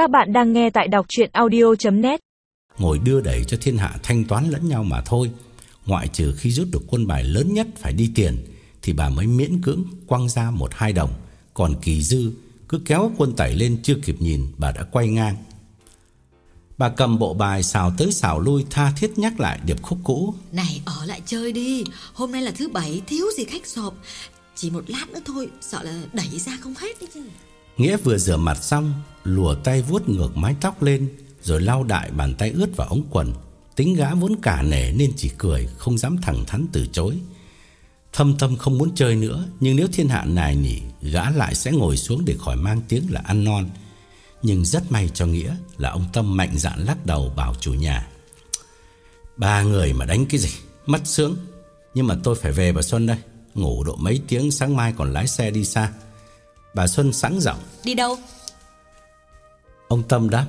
Các bạn đang nghe tại đọc chuyện audio.net Ngồi đưa đẩy cho thiên hạ thanh toán lẫn nhau mà thôi. Ngoại trừ khi rút được quân bài lớn nhất phải đi tiền Thì bà mới miễn cưỡng quăng ra một hai đồng. Còn kỳ dư cứ kéo quân tẩy lên chưa kịp nhìn Bà đã quay ngang. Bà cầm bộ bài xào tới xào lui Tha thiết nhắc lại điệp khúc cũ. Này ở lại chơi đi. Hôm nay là thứ bảy thiếu gì khách sộp. Chỉ một lát nữa thôi Sợ là đẩy ra không hết đấy chứ. Nghĩa vừa rửa mặt xong Lùa tay vuốt ngược mái tóc lên, Rồi lau đại bàn tay ướt vào ống quần. Tính gã vốn cả nể nên chỉ cười, Không dám thẳng thắn từ chối. Thâm tâm không muốn chơi nữa, Nhưng nếu thiên hạ nài nỉ, Gã lại sẽ ngồi xuống để khỏi mang tiếng là ăn non. Nhưng rất may cho Nghĩa Là ông Tâm mạnh dạn lắc đầu bảo chủ nhà, Ba người mà đánh cái gì? Mất sướng. Nhưng mà tôi phải về bà Xuân đây. Ngủ độ mấy tiếng, sáng mai còn lái xe đi xa. Bà Xuân sẵn giọng, Đi đâu? Ông Tâm đáp,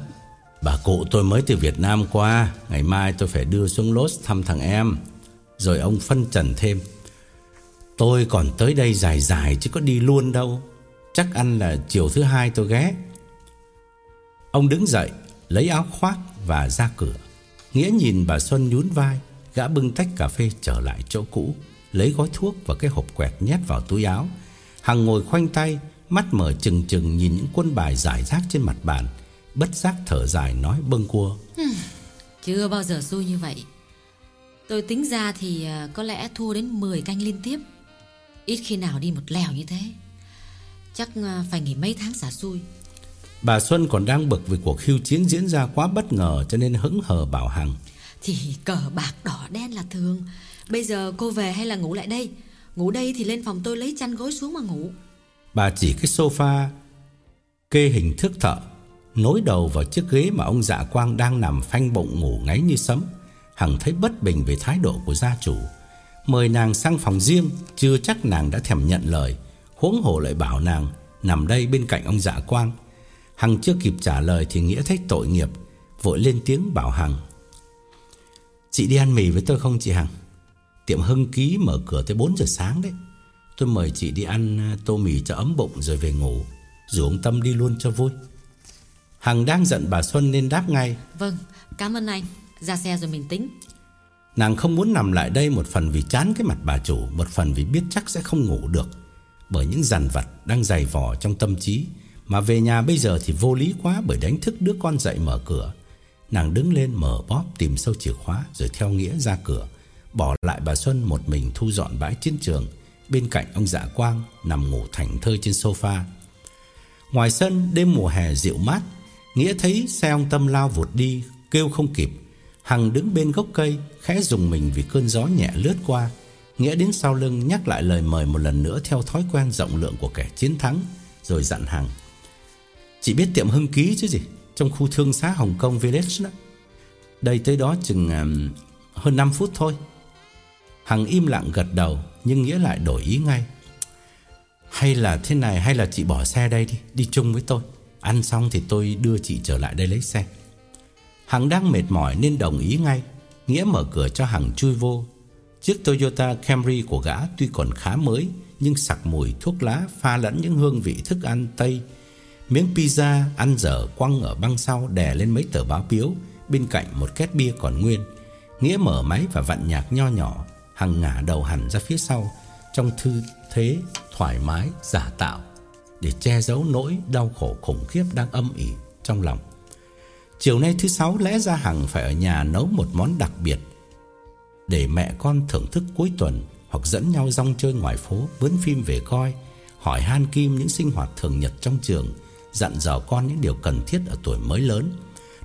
Bà cụ tôi mới từ Việt Nam qua, Ngày mai tôi phải đưa xuống Los thăm thằng em. Rồi ông phân trần thêm, Tôi còn tới đây dài dài chứ có đi luôn đâu. Chắc ăn là chiều thứ hai tôi ghé. Ông đứng dậy, Lấy áo khoác và ra cửa. Nghĩa nhìn bà Xuân nhún vai, Gã bưng tách cà phê trở lại chỗ cũ, Lấy gói thuốc và cái hộp quẹt nhét vào túi áo. Hằng ngồi khoanh tay, Mắt mở chừng chừng nhìn những quân bài giải rác trên mặt bàn. Bất giác thở dài nói bâng cua Chưa bao giờ xui như vậy. Tôi tính ra thì à, có lẽ thua đến 10 canh liên tiếp. Ít khi nào đi một lèo như thế. Chắc à, phải nghỉ mấy tháng xả xui. Bà Xuân còn đang bực vì cuộc khiêu chiến diễn ra quá bất ngờ Cho nên hững hờ bảo Hằng. Thì cờ bạc đỏ đen là thường. Bây giờ cô về hay là ngủ lại đây? Ngủ đây thì lên phòng tôi lấy chăn gối xuống mà ngủ. Bà chỉ cái sofa Kê hình thức thợ Nối đầu vào chiếc ghế mà ông dạ quang đang nằm phanh bụng ngủ ngáy như sấm, Hằng thấy bất bình về thái độ của gia chủ. Mời nàng sang phòng riêng, Chưa chắc nàng đã thèm nhận lời. Huống hồ lại bảo nàng, Nằm đây bên cạnh ông dạ quang. Hằng chưa kịp trả lời thì Nghĩa thấy tội nghiệp, Vội lên tiếng bảo Hằng, Chị đi ăn mì với tôi không chị Hằng? Tiệm Hưng Ký mở cửa tới 4 giờ sáng đấy. Tôi mời chị đi ăn à, tô mì cho ấm bụng rồi về ngủ. Rủ ông Tâm đi luôn cho vui. Hằng đang giận bà Xuân nên đáp ngay. Vâng, cảm ơn anh. Ra xe rồi mình tính. Nàng không muốn nằm lại đây một phần vì chán cái mặt bà chủ Một phần vì biết chắc sẽ không ngủ được. Bởi những dằn vặt đang dày vò trong tâm trí Mà về nhà bây giờ thì vô lý quá Bởi đánh thức đứa con dậy mở cửa. Nàng đứng lên mở bóp tìm sâu chìa khóa Rồi theo nghĩa ra cửa Bỏ lại bà Xuân một mình thu dọn bãi chiến trường. Bên cạnh ông dạ quang Nằm ngủ thảnh thơi trên sofa. Ngoài sân đêm mùa hè dịu mát Nghĩa thấy xe ông Tâm lao vụt đi Kêu không kịp. Hằng đứng bên gốc cây Khẽ dùng mình vì cơn gió nhẹ lướt qua. Nghĩa đến sau lưng nhắc lại lời mời một lần nữa Theo thói quen rộng lượng của kẻ chiến thắng Rồi dặn Hằng. Chị biết tiệm Hưng Ký chứ gì? Trong khu thương xá Hồng Kông Village đó. Đây tới đó chừng um, hơn 5 phút thôi. Hằng im lặng gật đầu Nhưng Nghĩa lại đổi ý ngay. Hay là thế này Hay là chị bỏ xe đây đi Đi chung với tôi. Ăn xong thì tôi đưa chị trở lại đây lấy xe. Hằng đang mệt mỏi nên đồng ý ngay. Nghĩa mở cửa cho Hằng chui vô. Chiếc Toyota Camry của gã tuy còn khá mới, Nhưng sặc mùi thuốc lá pha lẫn những hương vị thức ăn Tây. Miếng pizza ăn dở quăng ở băng sau đè lên mấy tờ báo biếu Bên cạnh một két bia còn nguyên. Nghĩa mở máy và vặn nhạc nho nhỏ. Hằng ngả đầu hẳn ra phía sau, Trong thư thế thoải mái, giả tạo. Để che giấu nỗi đau khổ khủng khiếp đang âm ỉ trong lòng. Chiều nay thứ sáu lẽ ra Hằng phải ở nhà nấu một món đặc biệt Để mẹ con thưởng thức cuối tuần Hoặc dẫn nhau rong chơi ngoài phố Vướn phim về coi Hỏi han Kim những sinh hoạt thường nhật trong trường Dặn dò con những điều cần thiết ở tuổi mới lớn.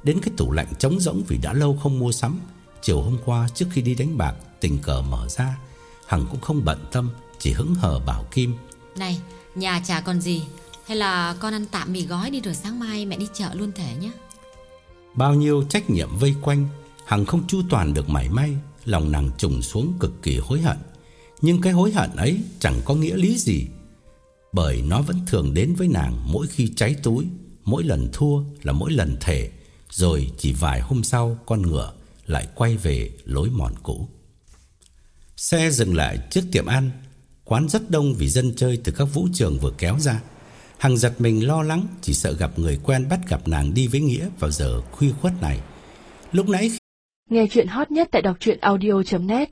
Đến cái tủ lạnh trống rỗng vì đã lâu không mua sắm Chiều hôm qua trước khi đi đánh bạc Tình cờ mở ra Hằng cũng không bận tâm Chỉ hứng hờ bảo Kim. Này, nhà chả còn gì. Hay là con ăn tạm mì gói đi rồi sáng mai mẹ đi chợ luôn thể nhé. Bao nhiêu trách nhiệm vây quanh, Hằng không chu toàn được mảy may, Lòng nàng trùng xuống cực kỳ hối hận. Nhưng cái hối hận ấy chẳng có nghĩa lý gì, Bởi nó vẫn thường đến với nàng Mỗi khi cháy túi, Mỗi lần thua là mỗi lần thể Rồi chỉ vài hôm sau con ngựa Lại quay về lối mòn cũ. Xe dừng lại trước tiệm ăn Quán rất đông vì dân chơi từ các vũ trường vừa kéo ra. Hằng giật mình lo lắng, Chỉ sợ gặp người quen bắt gặp nàng đi với Nghĩa Vào giờ khuya khuất này. Lúc nãy Nghe chuyện hot nhất tại đọc audio.net